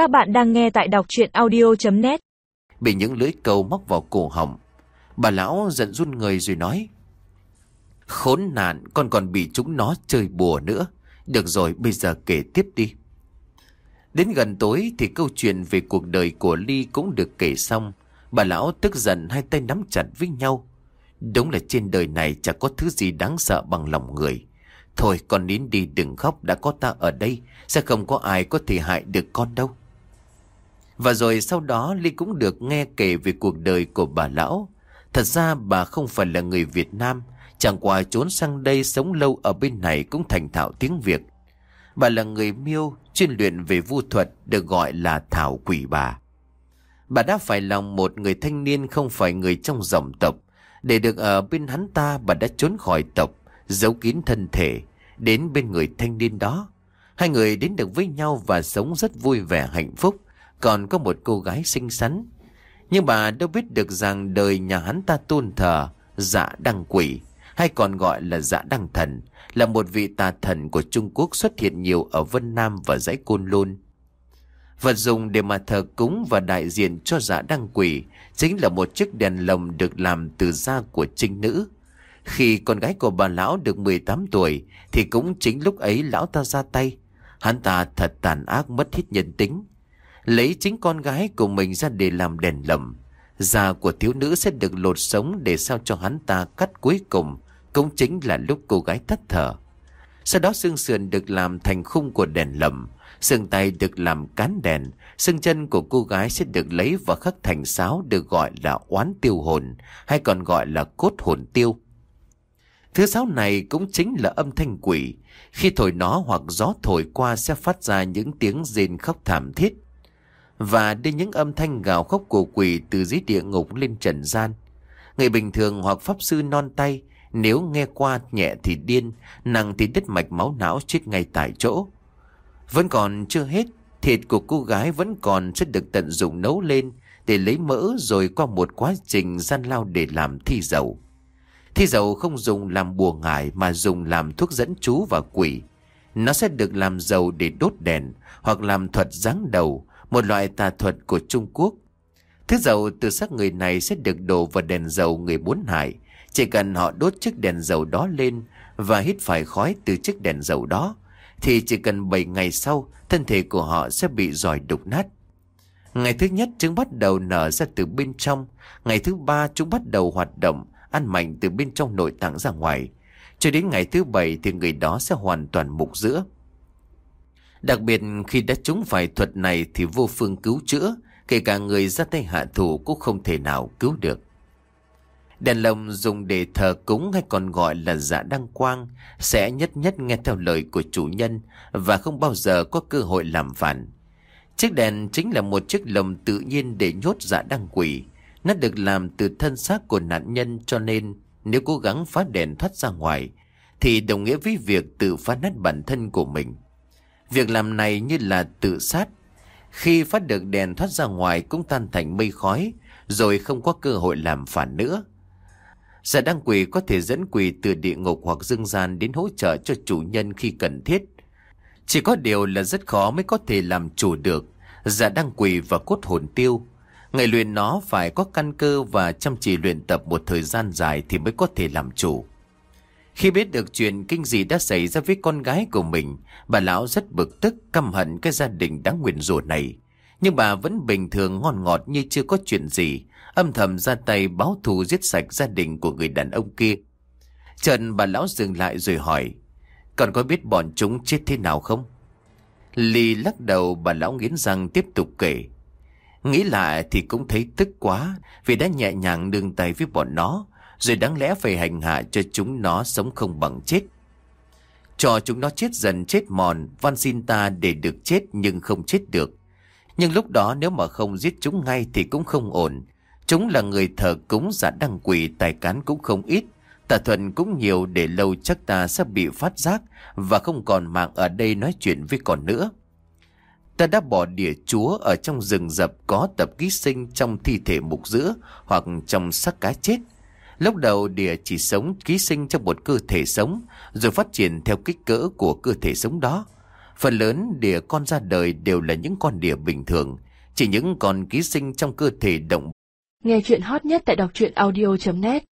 Các bạn đang nghe tại đọc chuyện audio.net Bị những lưỡi câu móc vào cổ họng, Bà lão giận run người rồi nói, Khốn nạn, con còn bị chúng nó chơi bùa nữa. Được rồi, bây giờ kể tiếp đi. Đến gần tối thì câu chuyện về cuộc đời của Ly cũng được kể xong. Bà lão tức giận hai tay nắm chặt với nhau. Đúng là trên đời này chẳng có thứ gì đáng sợ bằng lòng người. Thôi, con nín đi, đừng khóc, đã có ta ở đây, Sẽ không có ai có thể hại được con đâu. Và rồi sau đó Ly cũng được nghe kể về cuộc đời của bà lão. Thật ra bà không phải là người Việt Nam, Chẳng qua trốn sang đây sống lâu ở bên này cũng thành thạo tiếng Việt. Bà là người miêu chuyên luyện về vu thuật được gọi là Thảo Quỷ Bà. Bà đã phải lòng một người thanh niên không phải người trong dòng tộc. Để được ở bên hắn ta, bà đã trốn khỏi tộc, Giấu kín thân thể, Đến bên người thanh niên đó. Hai người đến được với nhau và sống rất vui vẻ hạnh phúc. Còn có một cô gái xinh xắn. Nhưng bà đâu biết được rằng đời nhà hắn ta tôn thờ Dạ đăng quỷ, Hay còn gọi là dạ đăng thần, Là một vị tà thần của Trung Quốc xuất hiện nhiều ở Vân Nam và dãy Côn Lôn. Vật dùng để mà thờ cúng và đại diện cho dạ đăng quỷ Chính là một chiếc đèn lồng được làm từ da của trinh nữ. Khi con gái của bà lão được 18 tuổi, Thì cũng chính lúc ấy lão ta ra tay. Hắn ta thật tàn ác mất hết nhân tính. Lấy chính con gái của mình ra để làm đèn lầm, Da của thiếu nữ sẽ được lột sống để sao cho hắn ta cắt cuối cùng Cũng chính là lúc cô gái thất thở Sau đó xương sườn được làm thành khung của đèn lầm, Xương tay được làm cán đèn Xương chân của cô gái sẽ được lấy và khắc thành sáo được gọi là oán tiêu hồn Hay còn gọi là cốt hồn tiêu. Thứ sáo này cũng chính là âm thanh quỷ. Khi thổi nó hoặc gió thổi qua sẽ phát ra những tiếng rên khóc thảm thiết. Và đưa những âm thanh gào khóc của quỷ từ dưới địa ngục lên trần gian Người bình thường hoặc pháp sư non tay Nếu nghe qua nhẹ thì điên Nặng thì đứt mạch máu não chết ngay tại chỗ vẫn còn chưa hết, thịt của cô gái vẫn còn sẽ được tận dụng nấu lên để lấy mỡ rồi qua một quá trình gian lao để làm thi dầu. Thi dầu không dùng làm bùa ngải mà dùng làm thuốc dẫn chú và quỷ. Nó sẽ được làm dầu để đốt đèn hoặc làm thuật ráng đầu, một loại tà thuật của Trung Quốc. Thứ dầu từ xác người này sẽ được đổ vào đèn dầu người muốn hại. Chỉ cần họ đốt chiếc đèn dầu đó lên và hít phải khói từ chiếc đèn dầu đó thì chỉ cần 7 ngày sau thân thể của họ sẽ bị giỏi đục nát. Ngày thứ nhất chúng bắt đầu nở ra từ bên trong, ngày thứ ba chúng bắt đầu hoạt động, ăn mạnh từ bên trong nội tạng ra ngoài. Cho đến ngày thứ bảy thì người đó sẽ hoàn toàn mục giữa. Đặc biệt khi đã trúng phải thuật này thì vô phương cứu chữa, kể cả người ra tay hạ thủ cũng không thể nào cứu được. Đèn lồng dùng để thờ cúng hay còn gọi là dạ đăng quang sẽ nhất nhất nghe theo lời của chủ nhân và không bao giờ có cơ hội làm phản. Chiếc đèn chính là một chiếc lồng tự nhiên để nhốt dạ đăng quỷ. Nó được làm từ thân xác của nạn nhân cho nên nếu cố gắng phá đèn thoát ra ngoài thì đồng nghĩa với việc tự phá nát bản thân của mình. Việc làm này như là tự sát. Khi phát được đèn thoát ra ngoài cũng tan thành mây khói, rồi không có cơ hội làm phản nữa. Giả đăng quỷ có thể dẫn quỷ từ địa ngục hoặc dương gian đến hỗ trợ cho chủ nhân khi cần thiết. Chỉ có điều là rất khó mới có thể làm chủ được giả đăng quỷ và cốt hồn tiêu. Người luyện nó phải có căn cơ và chăm chỉ luyện tập một thời gian dài thì mới có thể làm chủ. Khi biết được chuyện kinh dị đã xảy ra với con gái của mình, bà lão rất bực tức, căm hận cái gia đình đáng nguyền rủa này. Nhưng bà vẫn bình thường ngon ngọt như chưa có chuyện gì, âm thầm ra tay báo thù giết sạch gia đình của người đàn ông kia. Trần bà lão dừng lại rồi hỏi, còn có biết bọn chúng chết thế nào không? Ly lắc đầu bà lão nghiến răng tiếp tục kể. Nghĩ lại thì cũng thấy tức quá vì đã nhẹ nhàng đương tay với bọn nó, rồi đáng lẽ phải hành hạ cho chúng nó sống không bằng chết. Cho chúng nó chết dần chết mòn, van xin ta để được chết nhưng không chết được. Nhưng lúc đó nếu mà không giết chúng ngay thì cũng không ổn, Chúng là người thờ cúng giả đăng quỷ tài cán cũng không ít. Tà thuần cũng nhiều để lâu chắc ta sẽ bị phát giác và không còn mạng ở đây nói chuyện với con nữa. Ta đã bỏ địa chúa ở trong rừng rập có tập ký sinh trong thi thể mục giữa hoặc trong xác cá chết. Lúc đầu đỉa chỉ sống ký sinh trong một cơ thể sống rồi phát triển theo kích cỡ của cơ thể sống đó. Phần lớn đỉa con ra đời đều là những con đỉa bình thường, chỉ những con ký sinh trong cơ thể động Nghe chuyện hot nhất tại đọc truyện audio.net